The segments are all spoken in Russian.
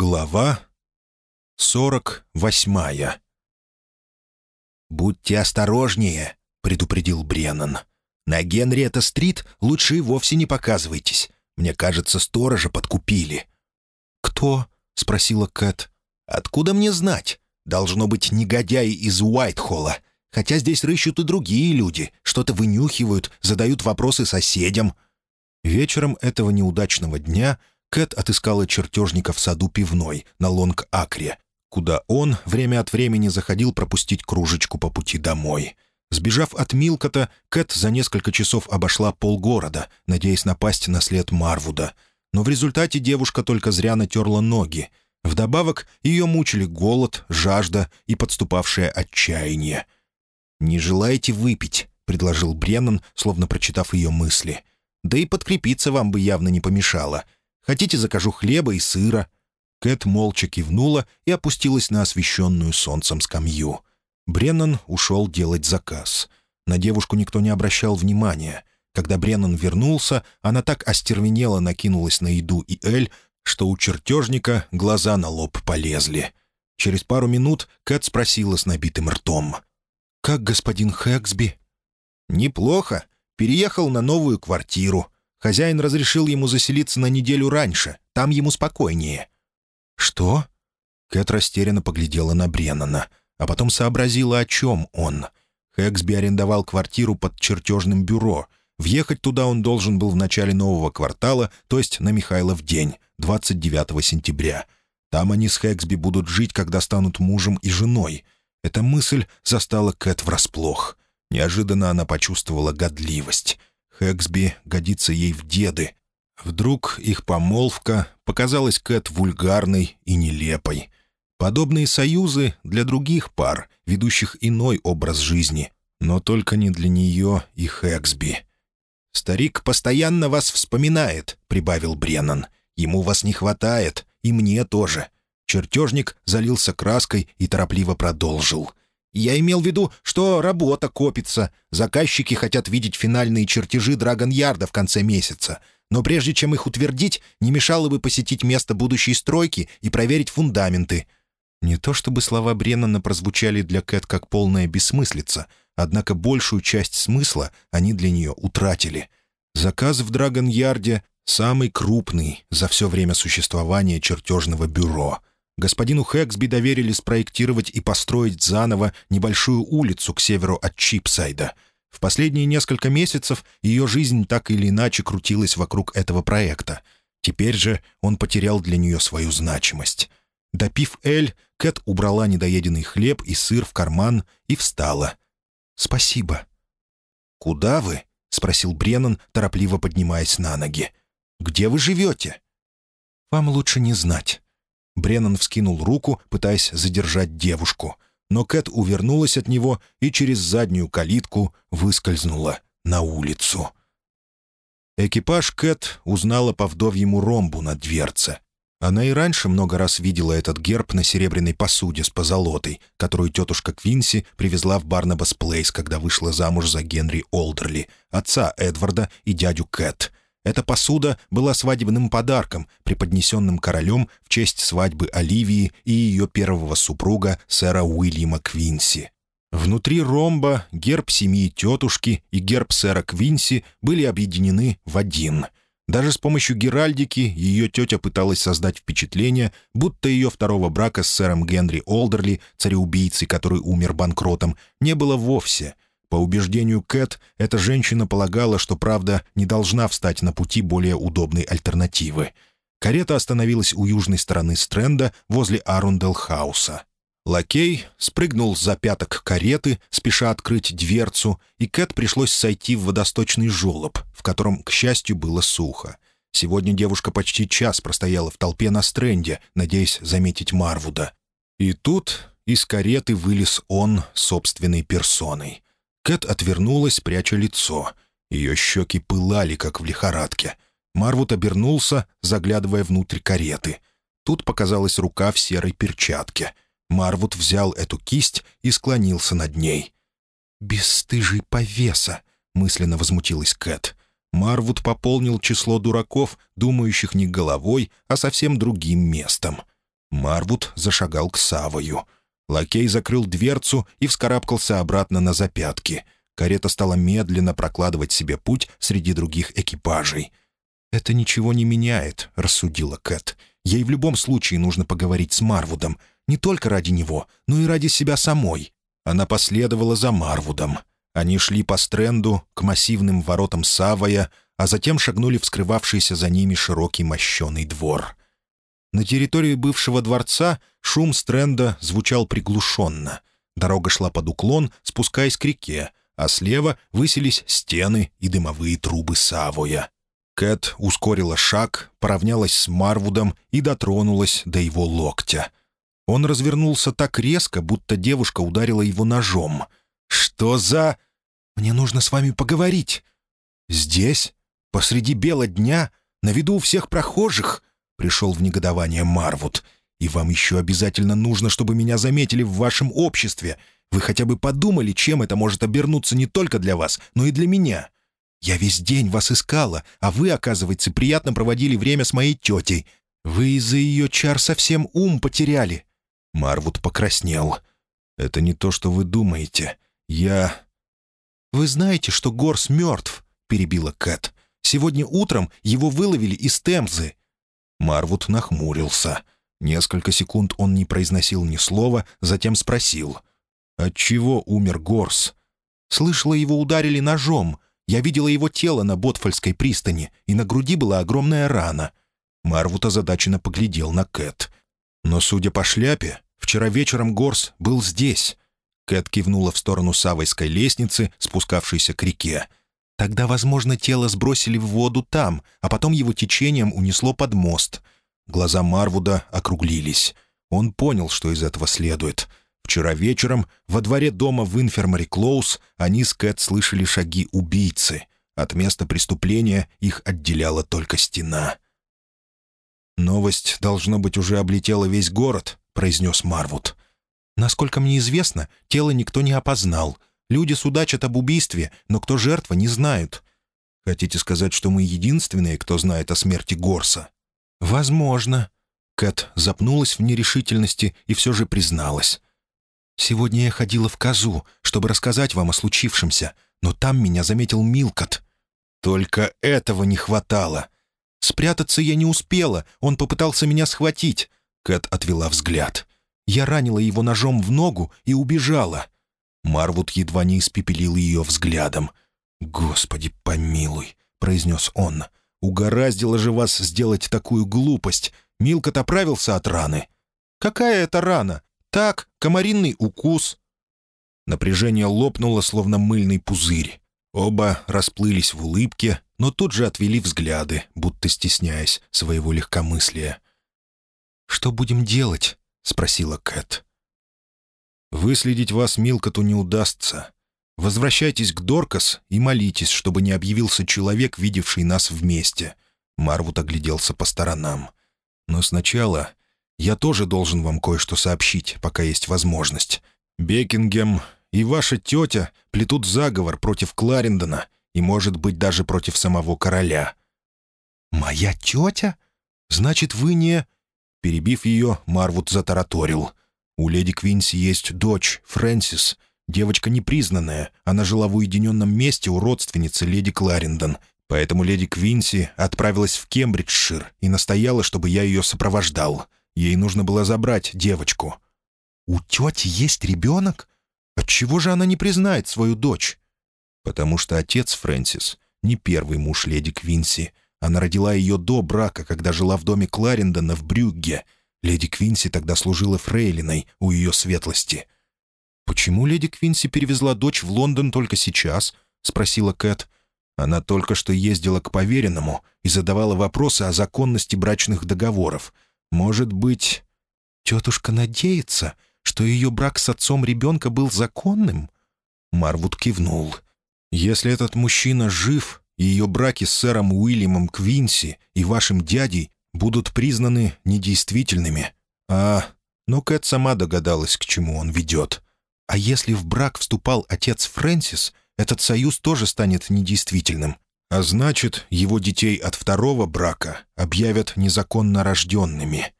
Глава сорок восьмая «Будьте осторожнее», — предупредил Бреннан. «На Генриетта-стрит лучше и вовсе не показывайтесь. Мне кажется, сторожа подкупили». «Кто?» — спросила Кэт. «Откуда мне знать? Должно быть негодяи из Уайтхолла. Хотя здесь рыщут и другие люди, что-то вынюхивают, задают вопросы соседям». Вечером этого неудачного дня Кэт отыскала чертежника в саду пивной на Лонг-Акре, куда он время от времени заходил пропустить кружечку по пути домой. Сбежав от Милкота, Кэт за несколько часов обошла полгорода, надеясь напасть на след Марвуда. Но в результате девушка только зря натерла ноги. Вдобавок ее мучили голод, жажда и подступавшее отчаяние. «Не желаете выпить?» — предложил Бреннан, словно прочитав ее мысли. «Да и подкрепиться вам бы явно не помешало. Хотите, закажу хлеба и сыра?» Кэт молча кивнула и опустилась на освещенную солнцем скамью. Бреннан ушел делать заказ. На девушку никто не обращал внимания. Когда Бреннан вернулся, она так остервенело накинулась на еду и Эль, что у чертежника глаза на лоб полезли. Через пару минут Кэт спросила с набитым ртом. «Как господин Хэксби?» «Неплохо. Переехал на новую квартиру. Хозяин разрешил ему заселиться на неделю раньше, там ему спокойнее». «Что?» Кэт растерянно поглядела на Бреннана, а потом сообразила, о чем он. Хэксби арендовал квартиру под чертежным бюро. Въехать туда он должен был в начале нового квартала, то есть на Михайлов день, 29 сентября. Там они с Хэксби будут жить, когда станут мужем и женой. Эта мысль застала Кэт врасплох. Неожиданно она почувствовала годливость. Хэксби годится ей в деды. Вдруг их помолвка показалась Кэт вульгарной и нелепой. Подобные союзы для других пар, ведущих иной образ жизни, но только не для нее и Хэксби. «Старик постоянно вас вспоминает», — прибавил Бреннан. «Ему вас не хватает, и мне тоже». Чертежник залился краской и торопливо продолжил. Я имел в виду, что работа копится. Заказчики хотят видеть финальные чертежи Драгон-Ярда в конце месяца. Но прежде чем их утвердить, не мешало бы посетить место будущей стройки и проверить фундаменты. Не то чтобы слова Бреннана прозвучали для Кэт как полная бессмыслица, однако большую часть смысла они для нее утратили. Заказ в Драгон-Ярде самый крупный за все время существования чертежного бюро — Господину Хэксби доверили спроектировать и построить заново небольшую улицу к северу от Чипсайда. В последние несколько месяцев ее жизнь так или иначе крутилась вокруг этого проекта. Теперь же он потерял для нее свою значимость. Допив Эль, Кэт убрала недоеденный хлеб и сыр в карман и встала. «Спасибо». «Куда вы?» — спросил Бреннан, торопливо поднимаясь на ноги. «Где вы живете?» «Вам лучше не знать». Бреннан вскинул руку, пытаясь задержать девушку. Но Кэт увернулась от него и через заднюю калитку выскользнула на улицу. Экипаж Кэт узнала по вдовьему ромбу на дверце. Она и раньше много раз видела этот герб на серебряной посуде с позолотой, которую тетушка Квинси привезла в Барнабас Плейс, когда вышла замуж за Генри Олдерли, отца Эдварда и дядю Кэт — эта посуда была свадебным подарком, преподнесенным королем в честь свадьбы Оливии и ее первого супруга, сэра Уильяма Квинси. Внутри ромба герб семьи тетушки и герб сэра Квинси были объединены в один. Даже с помощью геральдики ее тетя пыталась создать впечатление, будто ее второго брака с сэром Генри Олдерли, цареубийцей, который умер банкротом, не было вовсе — по убеждению Кэт, эта женщина полагала, что правда не должна встать на пути более удобной альтернативы. Карета остановилась у южной стороны Стрэнда возле Арундел-хауса. Лакей спрыгнул за пяток кареты, спеша открыть дверцу, и Кэт пришлось сойти в водосточный желоб, в котором, к счастью, было сухо. Сегодня девушка почти час простояла в толпе на Стрэнде, надеясь заметить Марвуда. И тут из кареты вылез он собственной персоной — Кэт отвернулась, пряча лицо. Ее щеки пылали, как в лихорадке. Марвуд обернулся, заглядывая внутрь кареты. Тут показалась рука в серой перчатке. Марвуд взял эту кисть и склонился над ней. «Бесстыжий повеса!» — мысленно возмутилась Кэт. Марвуд пополнил число дураков, думающих не головой, а совсем другим местом. Марвуд зашагал к Савою. Лакей закрыл дверцу и вскарабкался обратно на запятки. Карета стала медленно прокладывать себе путь среди других экипажей. «Это ничего не меняет», — рассудила Кэт. «Ей в любом случае нужно поговорить с Марвудом. Не только ради него, но и ради себя самой». Она последовала за Марвудом. Они шли по стренду к массивным воротам Савая, а затем шагнули в скрывавшийся за ними широкий мощеный двор. На территории бывшего дворца шум стренда звучал приглушенно. Дорога шла под уклон, спускаясь к реке, а слева высились стены и дымовые трубы Савоя. Кэт ускорила шаг, поравнялась с Марвудом и дотронулась до его локтя. Он развернулся так резко, будто девушка ударила его ножом. «Что за...» «Мне нужно с вами поговорить». «Здесь? Посреди бела дня? На виду у всех прохожих?» Пришел в негодование Марвуд. «И вам еще обязательно нужно, чтобы меня заметили в вашем обществе. Вы хотя бы подумали, чем это может обернуться не только для вас, но и для меня. Я весь день вас искала, а вы, оказывается, приятно проводили время с моей тетей. Вы из-за ее чар совсем ум потеряли». Марвуд покраснел. «Это не то, что вы думаете. Я...» «Вы знаете, что Горс мертв?» — перебила Кэт. «Сегодня утром его выловили из Темзы. Марвуд нахмурился. Несколько секунд он не произносил ни слова, затем спросил. «Отчего умер Горс?» «Слышала, его ударили ножом. Я видела его тело на Ботфольской пристани, и на груди была огромная рана». Марвуд озадаченно поглядел на Кэт. «Но, судя по шляпе, вчера вечером Горс был здесь». Кэт кивнула в сторону Савойской лестницы, спускавшейся к реке. Тогда, возможно, тело сбросили в воду там, а потом его течением унесло под мост. Глаза Марвуда округлились. Он понял, что из этого следует. Вчера вечером во дворе дома в Инфермари Клоус они с Кэт слышали шаги убийцы. От места преступления их отделяла только стена. «Новость, должно быть, уже облетела весь город», — произнес Марвуд. «Насколько мне известно, тело никто не опознал. Люди судачат об убийстве, но кто жертва, не знают. Хотите сказать, что мы единственные, кто знает о смерти Горса?» «Возможно». Кэт запнулась в нерешительности и все же призналась. «Сегодня я ходила в Козу, чтобы рассказать вам о случившемся, но там меня заметил Милкот. Только этого не хватало. Спрятаться я не успела, он попытался меня схватить». Кэт отвела взгляд. Я ранила его ножом в ногу и убежала. Марвуд едва не испепелил ее взглядом. «Господи, помилуй», — произнес он. «Угораздило же вас сделать такую глупость. Милкот оправился от раны». «Какая это рана? Так, комаринный укус». Напряжение лопнуло, словно мыльный пузырь. Оба расплылись в улыбке, но тут же отвели взгляды, будто стесняясь своего легкомыслия. «Что будем делать?» — спросила Кэт. Выследить вас Милкоту не удастся. Возвращайтесь к Доркас и молитесь, чтобы не объявился человек, видевший нас вместе». Марвуд огляделся по сторонам. «Но сначала я тоже должен вам кое-что сообщить, пока есть возможность. Бекингем и ваша тетя плетут заговор против Кларендона и, может быть, даже против самого короля». «Моя тетя? Значит, вы не...» Перебив ее, Марвуд затараторил. У леди Квинси есть дочь, Фрэнсис. Девочка непризнанная. Она жила в уединенном месте у родственницы леди Кларендон. Поэтому леди Квинси отправилась в Кембриджшир и настояла, чтобы я ее сопровождал. Ей нужно было забрать девочку. «У тети есть ребенок? Отчего же она не признает свою дочь?» «Потому что отец Фрэнсис не первый муж леди Квинси. Она родила ее до брака, когда жила в доме Кларендона в Брюгге — Леди Квинси тогда служила фрейлиной у ее светлости. «Почему леди Квинси перевезла дочь в Лондон только сейчас?» — спросила Кэт. Она только что ездила к поверенному и задавала вопросы о законности брачных договоров. Может быть, тетушка надеется, что ее брак с отцом ребенка был законным? Марвуд кивнул. «Если этот мужчина жив, и ее браки с сэром Уильямом Квинси и вашим дядей будут признаны недействительными. А... Но Кэт сама догадалась, к чему он ведет. А если в брак вступал отец Фрэнсис, этот союз тоже станет недействительным. А значит, его детей от второго брака объявят незаконно рожденными.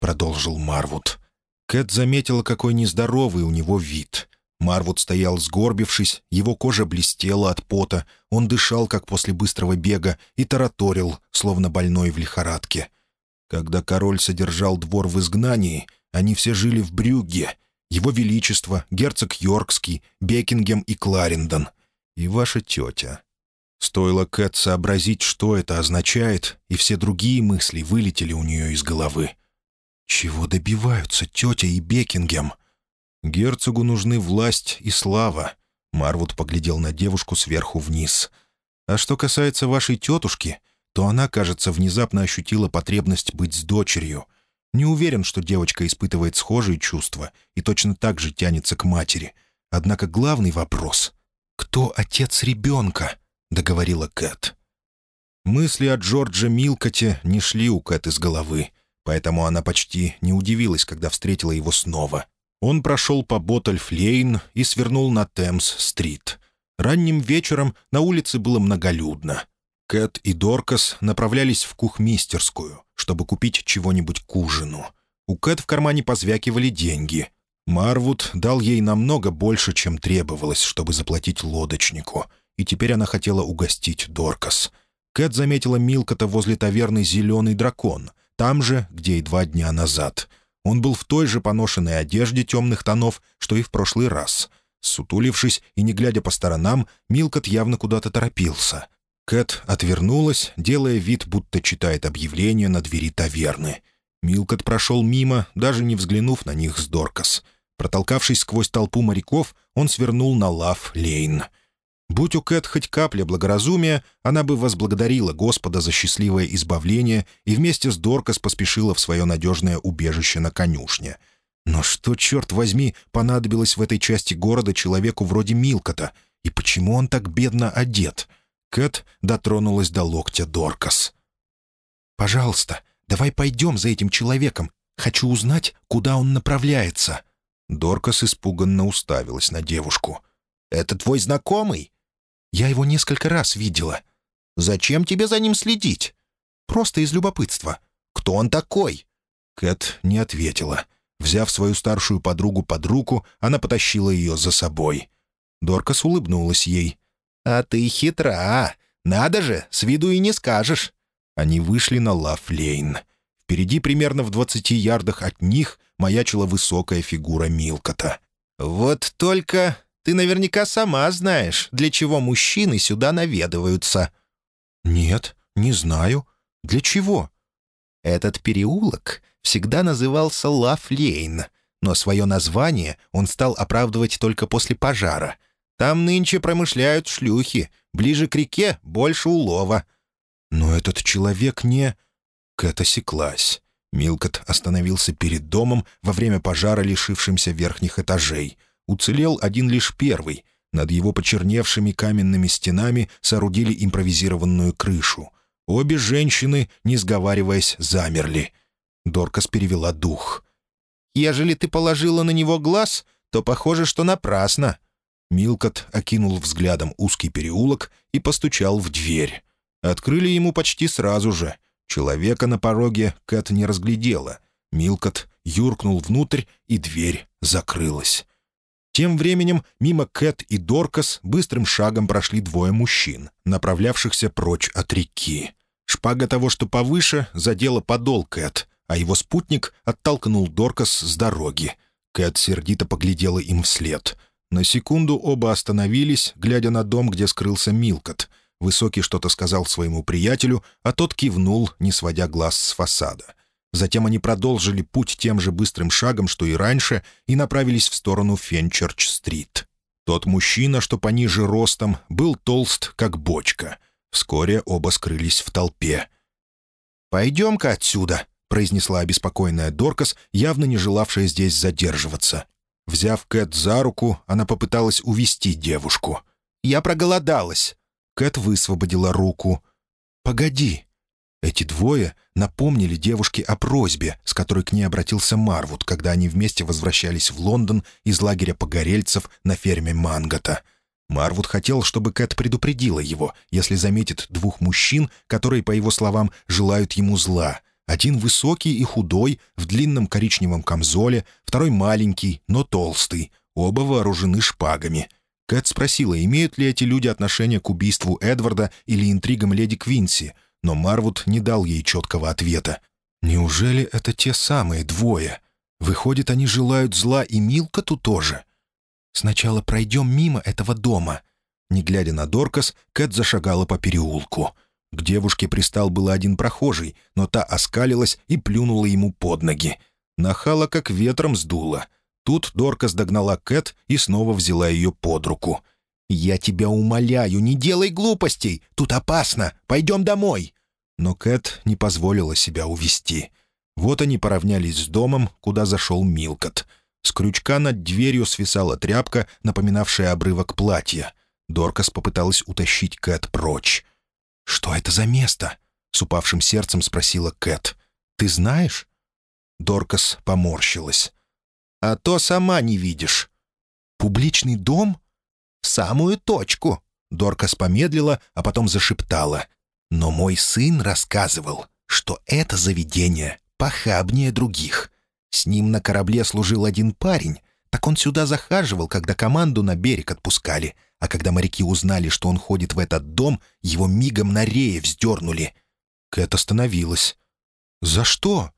продолжил Марвуд. Кэт заметила, какой нездоровый у него вид. Марвуд стоял сгорбившись, его кожа блестела от пота, он дышал, как после быстрого бега, и тараторил, словно больной в лихорадке. Когда король содержал двор в изгнании, они все жили в Брюгге. Его Величество, герцог Йоркский, Бекингем и Кларендон. И ваша тетя. Стоило Кэт сообразить, что это означает, и все другие мысли вылетели у нее из головы. Чего добиваются тетя и Бекингем? Герцогу нужны власть и слава. Марвуд поглядел на девушку сверху вниз. А что касается вашей тетушки, то она, кажется, внезапно ощутила потребность быть с дочерью. Не уверен, что девочка испытывает схожие чувства и точно так же тянется к матери. Однако главный вопрос — кто отец ребенка? — договорила Кэт. Мысли о Джордже Милкоте не шли у Кэт из головы — поэтому она почти не удивилась, когда встретила его снова. Он прошел по Боттельфлейн и свернул на Темс-стрит. Ранним вечером на улице было многолюдно. Кэт и Доркас направлялись в кухмистерскую, чтобы купить чего-нибудь к ужину. У Кэт в кармане позвякивали деньги. Марвуд дал ей намного больше, чем требовалось, чтобы заплатить лодочнику, и теперь она хотела угостить Доркас. Кэт заметила Милкота возле таверны «Зеленый дракон», там же, где и два дня назад. Он был в той же поношенной одежде темных тонов, что и в прошлый раз. Сутулившись и не глядя по сторонам, Милкот явно куда-то торопился. Кэт отвернулась, делая вид, будто читает объявление на двери таверны. Милкот прошел мимо, даже не взглянув на них с Доркас. Протолкавшись сквозь толпу моряков, он свернул на Лав-Лейн — Будь у Кэт хоть капля благоразумия, она бы возблагодарила Господа за счастливое избавление и вместе с Доркас поспешила в свое надежное убежище на конюшне. Но что, черт возьми, понадобилось в этой части города человеку вроде Милкота? И почему он так бедно одет? Кэт дотронулась до локтя Доркас. «Пожалуйста, давай пойдем за этим человеком. Хочу узнать, куда он направляется». Доркас испуганно уставилась на девушку. «Это твой знакомый?» Я его несколько раз видела. Зачем тебе за ним следить? Просто из любопытства. Кто он такой?» Кэт не ответила. Взяв свою старшую подругу под руку, она потащила ее за собой. Доркас улыбнулась ей. «А ты хитра. Надо же, с виду и не скажешь». Они вышли на Лав-Лейн. Впереди, примерно в двадцати ярдах от них, маячила высокая фигура Милкота. «Вот только ты наверняка сама знаешь, для чего мужчины сюда наведываются». «Нет, не знаю. Для чего?» Этот переулок всегда назывался Лав-Лейн, но свое название он стал оправдывать только после пожара. Там нынче промышляют шлюхи, ближе к реке больше улова. «Но этот человек не...» Кэт осеклась. Милкот остановился перед домом во время пожара, лишившимся верхних этажей — Уцелел один лишь первый. Над его почерневшими каменными стенами соорудили импровизированную крышу. Обе женщины, не сговариваясь, замерли. Доркас перевела дух. «Ежели ты положила на него глаз, то похоже, что напрасно». Милкот окинул взглядом узкий переулок и постучал в дверь. Открыли ему почти сразу же. Человека на пороге Кэт не разглядела. Милкот юркнул внутрь, и дверь закрылась. Тем временем мимо Кэт и Доркас быстрым шагом прошли двое мужчин, направлявшихся прочь от реки. Шпага того, что повыше, задела подол Кэт, а его спутник оттолкнул Доркас с дороги. Кэт сердито поглядела им вслед. На секунду оба остановились, глядя на дом, где скрылся Милкот. Высокий что-то сказал своему приятелю, а тот кивнул, не сводя глаз с фасада. Затем они продолжили путь тем же быстрым шагом, что и раньше, и направились в сторону Фенчерч-стрит. Тот мужчина, что пониже ростом, был толст, как бочка. Вскоре оба скрылись в толпе. «Пойдем-ка отсюда», — произнесла обеспокоенная Доркас, явно не желавшая здесь задерживаться. Взяв Кэт за руку, она попыталась увести девушку. «Я проголодалась». Кэт высвободила руку. «Погоди», эти двое напомнили девушке о просьбе, с которой к ней обратился Марвуд, когда они вместе возвращались в Лондон из лагеря погорельцев на ферме Мангота. Марвуд хотел, чтобы Кэт предупредила его, если заметит двух мужчин, которые, по его словам, желают ему зла. Один высокий и худой, в длинном коричневом камзоле, второй маленький, но толстый. Оба вооружены шпагами. Кэт спросила, имеют ли эти люди отношение к убийству Эдварда или интригам леди Квинси, но Марвуд не дал ей четкого ответа. «Неужели это те самые двое? Выходит, они желают зла и Милкоту тоже?» «Сначала пройдем мимо этого дома». Не глядя на Доркас, Кэт зашагала по переулку. К девушке пристал был один прохожий, но та оскалилась и плюнула ему под ноги. Нахала как ветром сдуло. Тут Доркас догнала Кэт и снова взяла ее под руку. «Я тебя умоляю, не делай глупостей! Тут опасно! Пойдем домой!» Но Кэт не позволила себя увести. Вот они поравнялись с домом, куда зашел Милкот. С крючка над дверью свисала тряпка, напоминавшая обрывок платья. Доркас попыталась утащить Кэт прочь. «Что это за место?» — с упавшим сердцем спросила Кэт. «Ты знаешь?» Доркас поморщилась. «А то сама не видишь». «Публичный дом?» «В самую точку!» Доркас помедлила, а потом зашептала. «Но мой сын рассказывал, что это заведение похабнее других. С ним на корабле служил один парень, так он сюда захаживал, когда команду на берег отпускали, а когда моряки узнали, что он ходит в этот дом, его мигом на рее вздернули. Кэт остановилась. «За что?»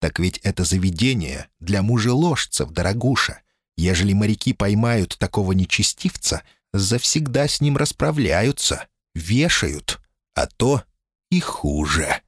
«Так ведь это заведение для мужеложцев, дорогуша. Ежели моряки поймают такого нечестивца, завсегда с ним расправляются, вешают, а то и хуже».